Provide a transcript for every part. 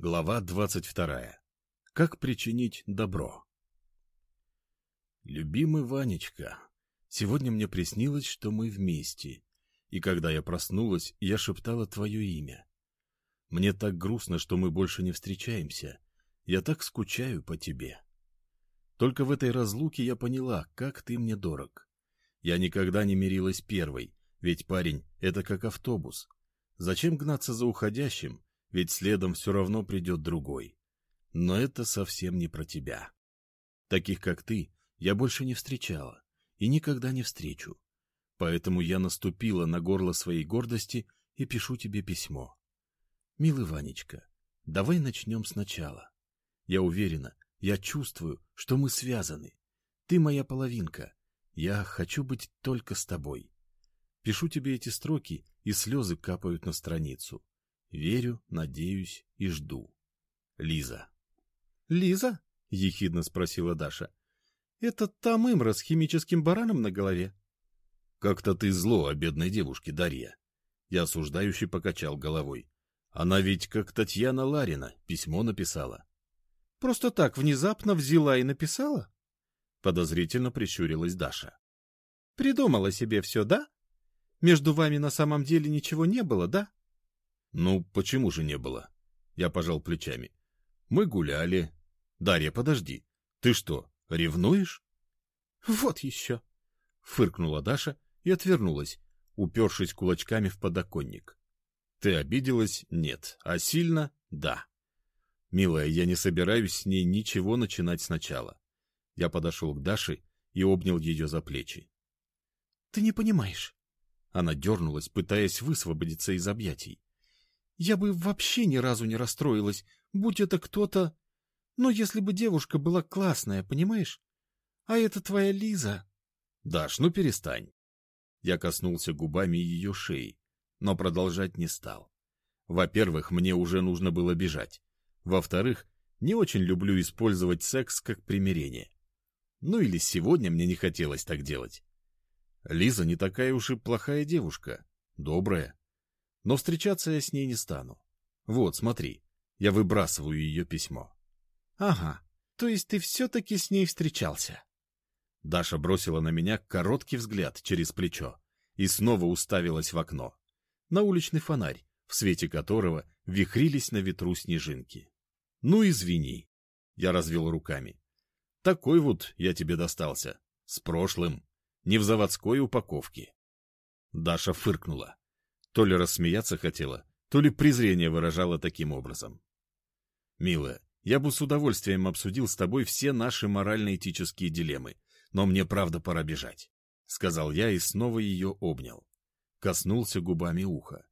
Глава двадцать вторая. Как причинить добро? Любимый Ванечка, сегодня мне приснилось, что мы вместе, и когда я проснулась, я шептала твое имя. Мне так грустно, что мы больше не встречаемся. Я так скучаю по тебе. Только в этой разлуке я поняла, как ты мне дорог. Я никогда не мирилась первой, ведь парень — это как автобус. Зачем гнаться за уходящим, ведь следом все равно придет другой. Но это совсем не про тебя. Таких, как ты, я больше не встречала и никогда не встречу. Поэтому я наступила на горло своей гордости и пишу тебе письмо. Милый Ванечка, давай начнем сначала. Я уверена, я чувствую, что мы связаны. Ты моя половинка. Я хочу быть только с тобой. Пишу тебе эти строки, и слезы капают на страницу. Верю, надеюсь и жду. Лиза. «Лиза?» — ехидно спросила Даша. «Это та мымра с химическим бараном на голове?» «Как-то ты зло о бедной девушке, Дарья». Я осуждающе покачал головой. Она ведь, как Татьяна Ларина, письмо написала. «Просто так внезапно взяла и написала?» Подозрительно прищурилась Даша. «Придумала себе все, да? Между вами на самом деле ничего не было, да?» Ну, почему же не было? Я пожал плечами. Мы гуляли. Дарья, подожди. Ты что, ревнуешь? Вот еще. Фыркнула Даша и отвернулась, упершись кулачками в подоконник. Ты обиделась? Нет. А сильно? Да. Милая, я не собираюсь с ней ничего начинать сначала. Я подошел к Даше и обнял ее за плечи. — Ты не понимаешь. Она дернулась, пытаясь высвободиться из объятий. Я бы вообще ни разу не расстроилась, будь это кто-то... Но если бы девушка была классная, понимаешь? А это твоя Лиза. Даш, ну перестань. Я коснулся губами ее шеи, но продолжать не стал. Во-первых, мне уже нужно было бежать. Во-вторых, не очень люблю использовать секс как примирение. Ну или сегодня мне не хотелось так делать. Лиза не такая уж и плохая девушка, добрая. Но встречаться я с ней не стану. Вот, смотри, я выбрасываю ее письмо. — Ага, то есть ты все-таки с ней встречался? Даша бросила на меня короткий взгляд через плечо и снова уставилась в окно. На уличный фонарь, в свете которого вихрились на ветру снежинки. — Ну, извини. Я развел руками. — Такой вот я тебе достался. С прошлым. Не в заводской упаковке. Даша фыркнула. То ли рассмеяться хотела, то ли презрение выражала таким образом. «Милая, я бы с удовольствием обсудил с тобой все наши морально-этические дилеммы, но мне правда пора бежать», — сказал я и снова ее обнял. Коснулся губами уха.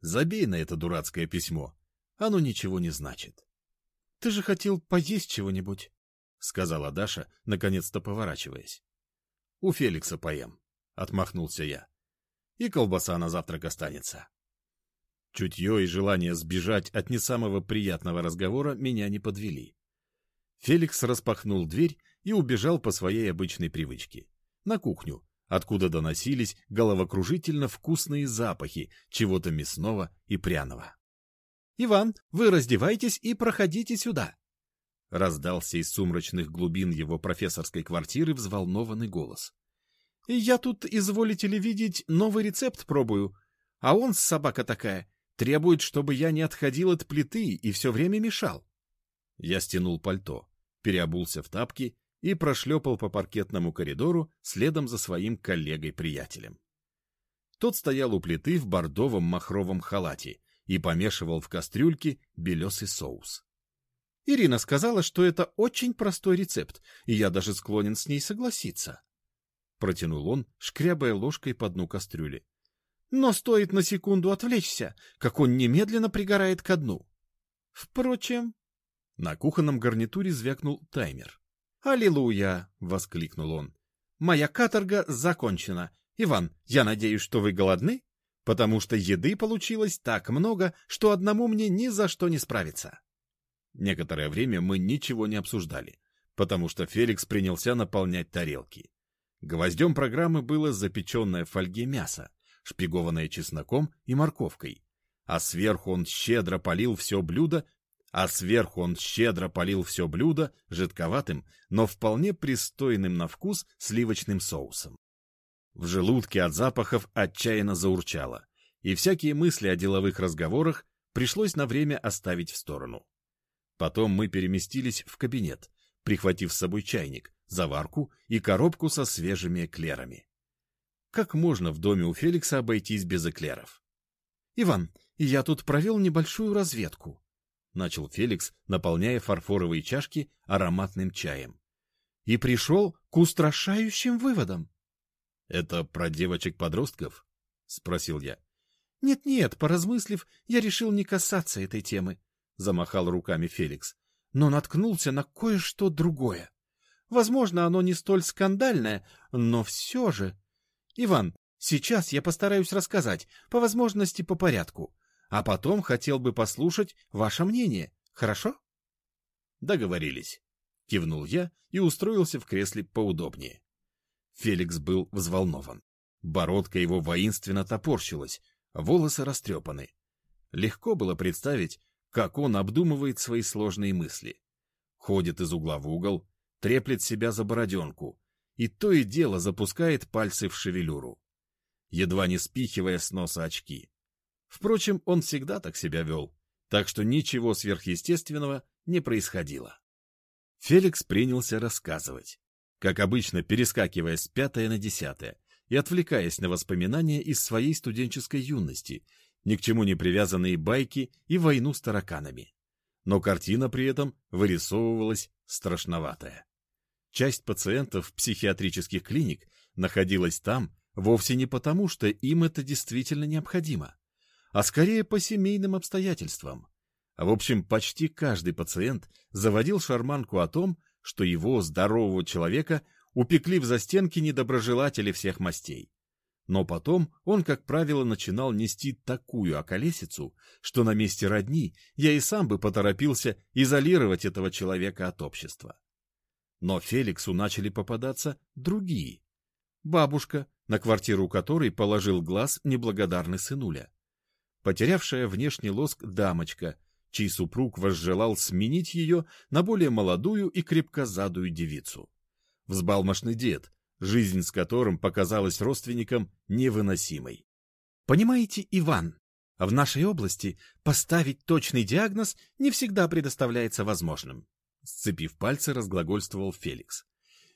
«Забей на это дурацкое письмо. Оно ничего не значит». «Ты же хотел поесть чего-нибудь», — сказала Даша, наконец-то поворачиваясь. «У Феликса поем», — отмахнулся я и колбаса на завтрак останется. Чутье и желание сбежать от не самого приятного разговора меня не подвели. Феликс распахнул дверь и убежал по своей обычной привычке. На кухню, откуда доносились головокружительно вкусные запахи чего-то мясного и пряного. — Иван, вы раздевайтесь и проходите сюда! — раздался из сумрачных глубин его профессорской квартиры взволнованный голос. Я тут, изволите ли видеть, новый рецепт пробую. А он, собака такая, требует, чтобы я не отходил от плиты и все время мешал. Я стянул пальто, переобулся в тапки и прошлепал по паркетному коридору следом за своим коллегой-приятелем. Тот стоял у плиты в бордовом махровом халате и помешивал в кастрюльке белесый соус. Ирина сказала, что это очень простой рецепт, и я даже склонен с ней согласиться протянул он, шкрябая ложкой по дну кастрюли. Но стоит на секунду отвлечься, как он немедленно пригорает ко дну. Впрочем... На кухонном гарнитуре звякнул таймер. «Аллилуйя!» — воскликнул он. «Моя каторга закончена. Иван, я надеюсь, что вы голодны? Потому что еды получилось так много, что одному мне ни за что не справиться». Некоторое время мы ничего не обсуждали, потому что Феликс принялся наполнять тарелки. Гвоздем программы было запеченное в фольге мясо, шпигованное чесноком и морковкой, а сверху он щедро полил все блюдо а сверху он щедро полил все блюдо жидковатым, но вполне пристойным на вкус сливочным соусом. В желудке от запахов отчаянно заурчало, и всякие мысли о деловых разговорах пришлось на время оставить в сторону. Потом мы переместились в кабинет, прихватив с собой чайник, заварку и коробку со свежими эклерами. Как можно в доме у Феликса обойтись без эклеров? — Иван, я тут провел небольшую разведку, — начал Феликс, наполняя фарфоровые чашки ароматным чаем. — И пришел к устрашающим выводам. — Это про девочек-подростков? — спросил я. «Нет-нет, поразмыслив, я решил не касаться этой темы», — замахал руками Феликс, «но наткнулся на кое-что другое. Возможно, оно не столь скандальное, но все же... Иван, сейчас я постараюсь рассказать, по возможности по порядку, а потом хотел бы послушать ваше мнение, хорошо?» «Договорились», — кивнул я и устроился в кресле поудобнее. Феликс был взволнован. Бородка его воинственно топорщилась, волосы растрепаны. Легко было представить, как он обдумывает свои сложные мысли. Ходит из угла в угол, треплет себя за бороденку и то и дело запускает пальцы в шевелюру, едва не спихивая с носа очки. Впрочем, он всегда так себя вел, так что ничего сверхъестественного не происходило. Феликс принялся рассказывать, как обычно перескакивая с пятое на десятое, и отвлекаясь на воспоминания из своей студенческой юности, ни к чему не привязанные байки и войну с тараканами. Но картина при этом вырисовывалась страшноватая. Часть пациентов психиатрических клиник находилась там вовсе не потому, что им это действительно необходимо, а скорее по семейным обстоятельствам. В общем, почти каждый пациент заводил шарманку о том, что его, здорового человека, упекли в застенки недоброжелатели всех мастей. Но потом он, как правило, начинал нести такую околесицу, что на месте родни я и сам бы поторопился изолировать этого человека от общества. Но Феликсу начали попадаться другие. Бабушка, на квартиру которой положил глаз неблагодарный сынуля. Потерявшая внешний лоск дамочка, чей супруг возжелал сменить ее на более молодую и крепкозадую девицу взбалмошный дед, жизнь с которым показалась родственникам невыносимой. Понимаете, Иван, в нашей области поставить точный диагноз не всегда предоставляется возможным. Сцепив пальцы, разглагольствовал Феликс.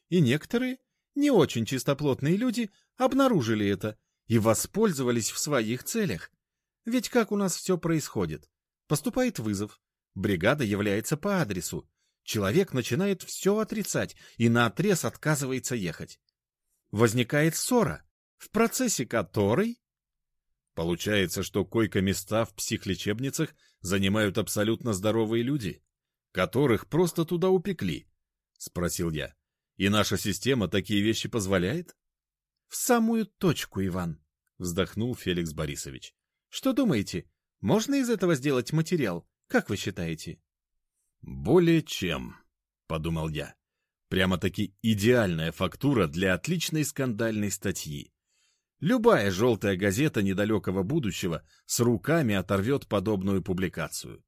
И некоторые, не очень чистоплотные люди, обнаружили это и воспользовались в своих целях. Ведь как у нас все происходит? Поступает вызов, бригада является по адресу, человек начинает все отрицать и наотрез отказывается ехать. Возникает ссора, в процессе которой... Получается, что койко-места в психлечебницах занимают абсолютно здоровые люди, которых просто туда упекли, — спросил я. И наша система такие вещи позволяет? — В самую точку, Иван, — вздохнул Феликс Борисович. — Что думаете, можно из этого сделать материал, как вы считаете? «Более чем», — подумал я. Прямо-таки идеальная фактура для отличной скандальной статьи. Любая желтая газета недалекого будущего с руками оторвет подобную публикацию.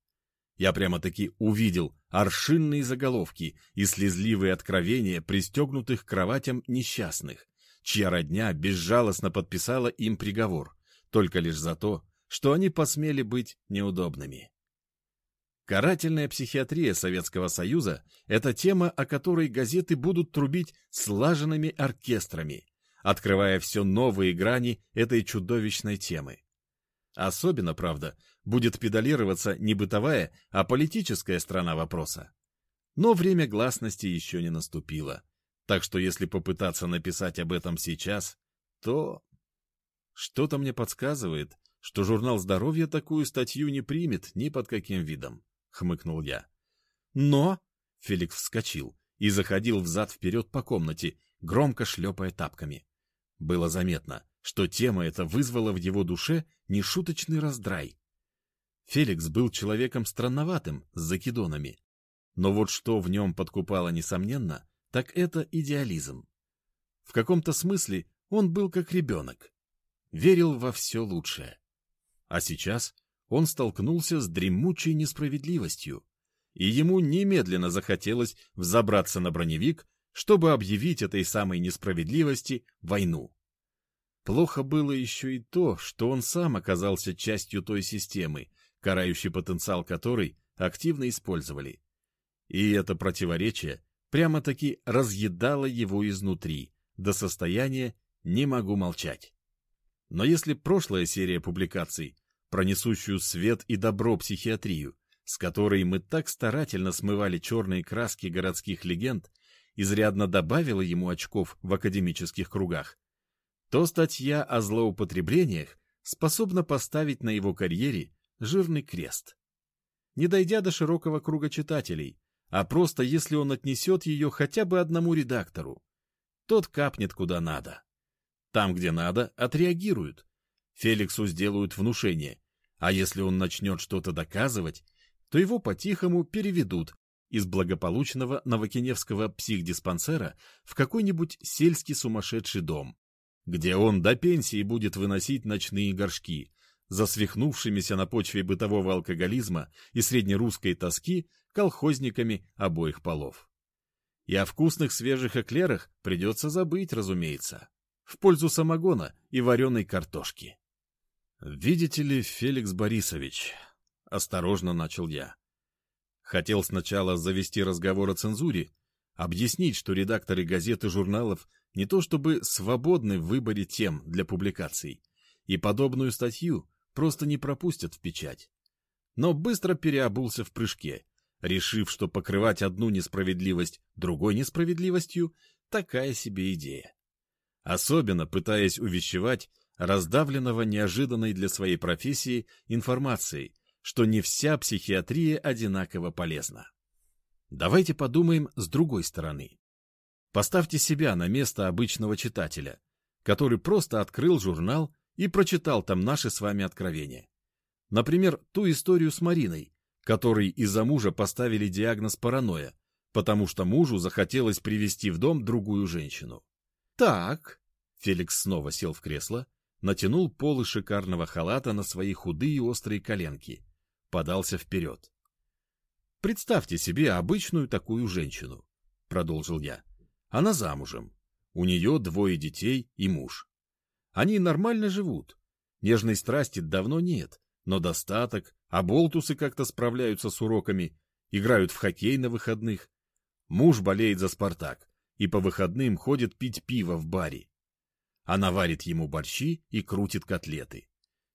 Я прямо-таки увидел аршинные заголовки и слезливые откровения пристегнутых к кроватям несчастных, чья родня безжалостно подписала им приговор, только лишь за то, что они посмели быть неудобными. Карательная психиатрия Советского Союза – это тема, о которой газеты будут трубить слаженными оркестрами, открывая все новые грани этой чудовищной темы. Особенно, правда, будет педалироваться не бытовая, а политическая сторона вопроса. Но время гласности еще не наступило, так что если попытаться написать об этом сейчас, то... Что-то мне подсказывает, что журнал «Здоровье» такую статью не примет ни под каким видом хмыкнул я. Но... Феликс вскочил и заходил взад-вперед по комнате, громко шлепая тапками. Было заметно, что тема эта вызвала в его душе нешуточный раздрай. Феликс был человеком странноватым, с закидонами. Но вот что в нем подкупало несомненно, так это идеализм. В каком-то смысле он был как ребенок. Верил во все лучшее. А сейчас он столкнулся с дремучей несправедливостью, и ему немедленно захотелось взобраться на броневик, чтобы объявить этой самой несправедливости войну. Плохо было еще и то, что он сам оказался частью той системы, карающий потенциал которой активно использовали. И это противоречие прямо-таки разъедало его изнутри, до состояния «не могу молчать». Но если прошлая серия публикаций, пронесущую свет и добро психиатрию, с которой мы так старательно смывали черные краски городских легенд, изрядно добавила ему очков в академических кругах, то статья о злоупотреблениях способна поставить на его карьере жирный крест. Не дойдя до широкого круга читателей, а просто если он отнесет ее хотя бы одному редактору, тот капнет куда надо. Там, где надо, отреагируют. Феликсу сделают внушение, а если он начнет что-то доказывать, то его по-тихому переведут из благополучного новокиневского психдиспансера в какой-нибудь сельский сумасшедший дом, где он до пенсии будет выносить ночные горшки, засвихнувшимися на почве бытового алкоголизма и среднерусской тоски колхозниками обоих полов. И о вкусных свежих эклерах придется забыть, разумеется, в пользу самогона и вареной картошки. «Видите ли, Феликс Борисович», — осторожно начал я, хотел сначала завести разговор о цензуре, объяснить, что редакторы газет и журналов не то чтобы свободны в выборе тем для публикаций, и подобную статью просто не пропустят в печать. Но быстро переобулся в прыжке, решив, что покрывать одну несправедливость другой несправедливостью – такая себе идея. Особенно пытаясь увещевать раздавленного неожиданной для своей профессии информацией, что не вся психиатрия одинаково полезна. Давайте подумаем с другой стороны. Поставьте себя на место обычного читателя, который просто открыл журнал и прочитал там наши с вами откровения. Например, ту историю с Мариной, которой из-за мужа поставили диагноз паранойя, потому что мужу захотелось привести в дом другую женщину. Так, Феликс снова сел в кресло, натянул полы шикарного халата на свои худые острые коленки, подался вперед. Представьте себе обычную такую женщину, продолжил я. Она замужем. У нее двое детей и муж. Они нормально живут. Нежной страсти давно нет, но достаток, а болтусы как-то справляются с уроками, играют в хоккей на выходных. Муж болеет за «Спартак» и по выходным ходит пить пиво в баре. Она варит ему борщи и крутит котлеты.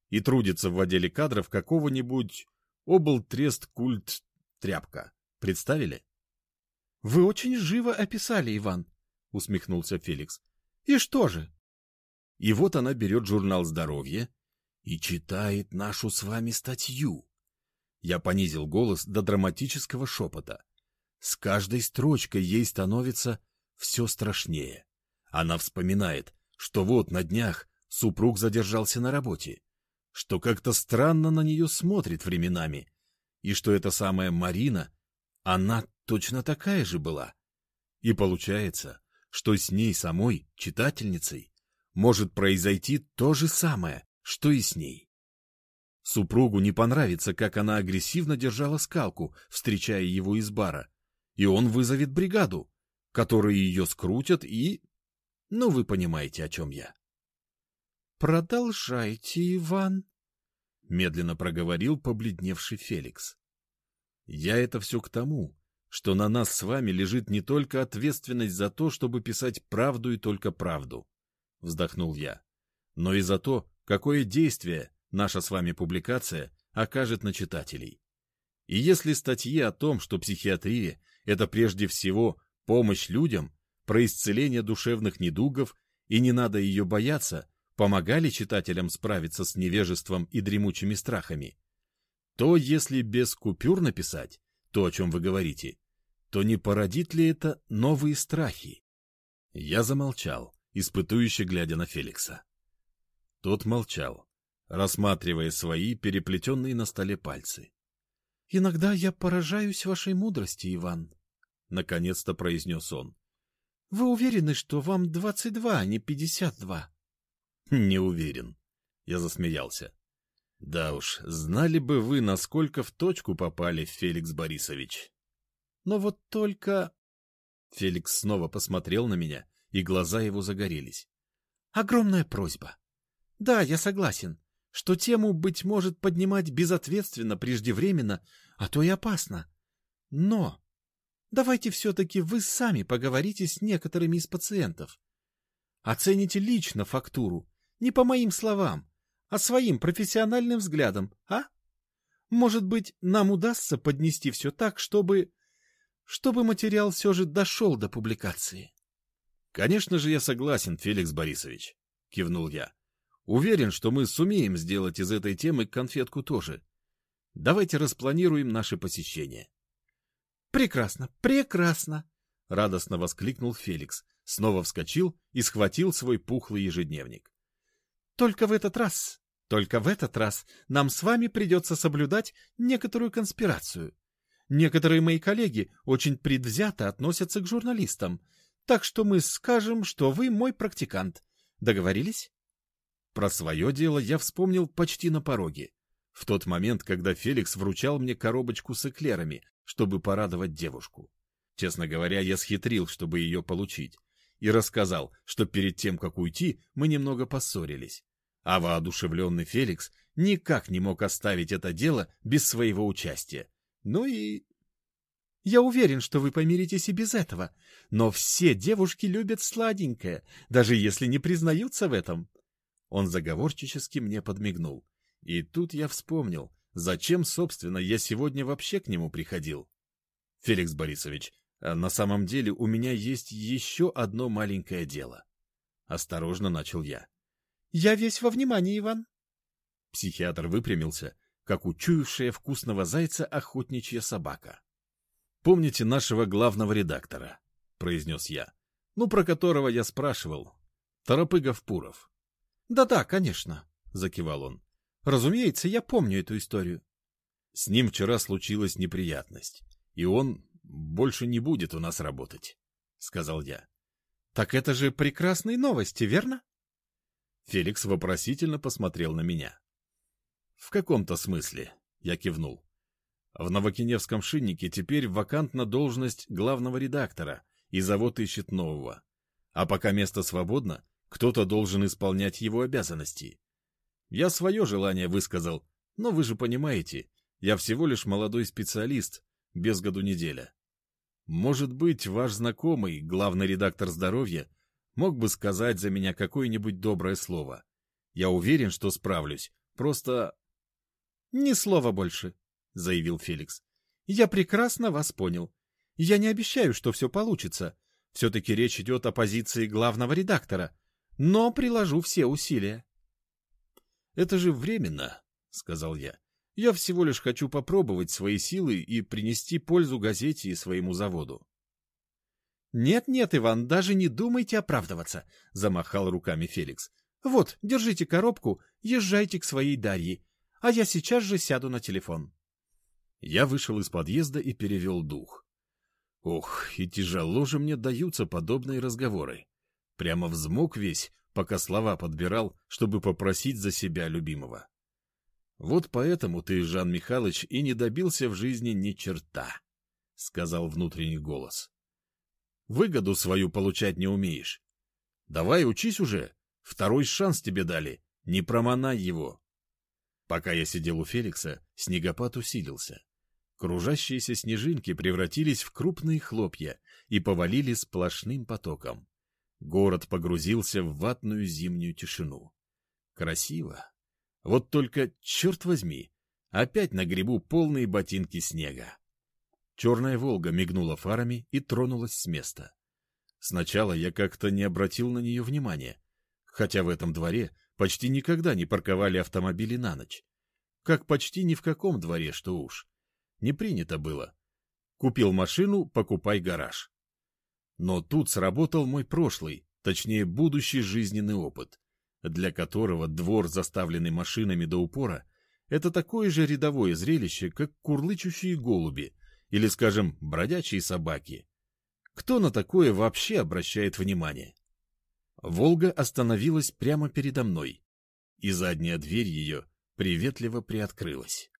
И трудится в отделе кадров какого-нибудь облтрест культ тряпка. Представили? — Вы очень живо описали, Иван, — усмехнулся Феликс. — И что же? И вот она берет журнал «Здоровье» и читает нашу с вами статью. Я понизил голос до драматического шепота. С каждой строчкой ей становится все страшнее. Она вспоминает, что вот на днях супруг задержался на работе, что как-то странно на нее смотрит временами, и что эта самая Марина, она точно такая же была. И получается, что с ней самой, читательницей, может произойти то же самое, что и с ней. Супругу не понравится, как она агрессивно держала скалку, встречая его из бара, и он вызовет бригаду, которые ее скрутят и... Ну, вы понимаете, о чем я. «Продолжайте, Иван», — медленно проговорил побледневший Феликс. «Я это все к тому, что на нас с вами лежит не только ответственность за то, чтобы писать правду и только правду, — вздохнул я, — но и за то, какое действие наша с вами публикация окажет на читателей. И если статьи о том, что психиатрия — это прежде всего помощь людям, про исцеление душевных недугов, и не надо ее бояться, помогали читателям справиться с невежеством и дремучими страхами, то если без купюр написать то, о чем вы говорите, то не породит ли это новые страхи? Я замолчал, испытующе глядя на Феликса. Тот молчал, рассматривая свои переплетенные на столе пальцы. — Иногда я поражаюсь вашей мудрости, Иван, — наконец-то произнес он. — Вы уверены, что вам двадцать два, а не пятьдесят два? — Не уверен. Я засмеялся. Да уж, знали бы вы, насколько в точку попали, Феликс Борисович. Но вот только... Феликс снова посмотрел на меня, и глаза его загорелись. Огромная просьба. Да, я согласен, что тему, быть может, поднимать безответственно, преждевременно, а то и опасно. Но давайте все-таки вы сами поговорите с некоторыми из пациентов. Оцените лично фактуру, не по моим словам, а своим профессиональным взглядом, а? Может быть, нам удастся поднести все так, чтобы... чтобы материал все же дошел до публикации. — Конечно же, я согласен, Феликс Борисович, — кивнул я. — Уверен, что мы сумеем сделать из этой темы конфетку тоже. Давайте распланируем наше посещение. — Прекрасно, прекрасно! — радостно воскликнул Феликс, снова вскочил и схватил свой пухлый ежедневник. — Только в этот раз только в этот раз нам с вами придется соблюдать некоторую конспирацию. Некоторые мои коллеги очень предвзято относятся к журналистам, так что мы скажем, что вы мой практикант. Договорились? Про свое дело я вспомнил почти на пороге. В тот момент, когда Феликс вручал мне коробочку с эклерами, чтобы порадовать девушку. Честно говоря, я схитрил, чтобы ее получить, и рассказал, что перед тем, как уйти, мы немного поссорились. А воодушевленный Феликс никак не мог оставить это дело без своего участия. Ну и... Я уверен, что вы помиритесь и без этого, но все девушки любят сладенькое, даже если не признаются в этом. Он заговорчически мне подмигнул. И тут я вспомнил, зачем, собственно, я сегодня вообще к нему приходил. Феликс Борисович, а на самом деле у меня есть еще одно маленькое дело. Осторожно начал я. Я весь во внимании, Иван. Психиатр выпрямился, как учуявшая вкусного зайца охотничья собака. «Помните нашего главного редактора?» — произнес я. «Ну, про которого я спрашивал. Торопыгов-Пуров». «Да-да, конечно», — закивал он. «Разумеется, я помню эту историю». «С ним вчера случилась неприятность, и он больше не будет у нас работать», — сказал я. «Так это же прекрасные новости, верно?» Феликс вопросительно посмотрел на меня. «В каком-то смысле», — я кивнул. «В Новокиневском шиннике теперь вакантна должность главного редактора, и завод ищет нового. А пока место свободно, кто-то должен исполнять его обязанности. Я свое желание высказал, но вы же понимаете, я всего лишь молодой специалист, без году неделя. Может быть, ваш знакомый, главный редактор здоровья, мог бы сказать за меня какое-нибудь доброе слово. Я уверен, что справлюсь. Просто... — Ни слова больше, — заявил Феликс. — Я прекрасно вас понял. Я не обещаю, что все получится. Все-таки речь идет о позиции главного редактора. Но приложу все усилия. — Это же временно, — сказал я. Я всего лишь хочу попробовать свои силы и принести пользу газете и своему заводу. «Нет-нет, Иван, даже не думайте оправдываться», — замахал руками Феликс. «Вот, держите коробку, езжайте к своей Дарье, а я сейчас же сяду на телефон». Я вышел из подъезда и перевел дух. Ох, и тяжело же мне даются подобные разговоры. Прямо взмок весь, пока слова подбирал, чтобы попросить за себя любимого. Вот поэтому ты, Жан Михайлович, и не добился в жизни ни черта, — сказал внутренний голос. Выгоду свою получать не умеешь. Давай учись уже. Второй шанс тебе дали. Не проманай его. Пока я сидел у Феликса, снегопад усилился. Кружащиеся снежинки превратились в крупные хлопья и повалили сплошным потоком. Город погрузился в ватную зимнюю тишину. Красиво. Вот только, черт возьми, опять на грибу полные ботинки снега. Черная «Волга» мигнула фарами и тронулась с места. Сначала я как-то не обратил на нее внимания, хотя в этом дворе почти никогда не парковали автомобили на ночь. Как почти ни в каком дворе, что уж. Не принято было. Купил машину, покупай гараж. Но тут сработал мой прошлый, точнее будущий жизненный опыт, для которого двор, заставленный машинами до упора, это такое же рядовое зрелище, как курлычущие голуби, или, скажем, бродячие собаки. Кто на такое вообще обращает внимание? Волга остановилась прямо передо мной, и задняя дверь ее приветливо приоткрылась.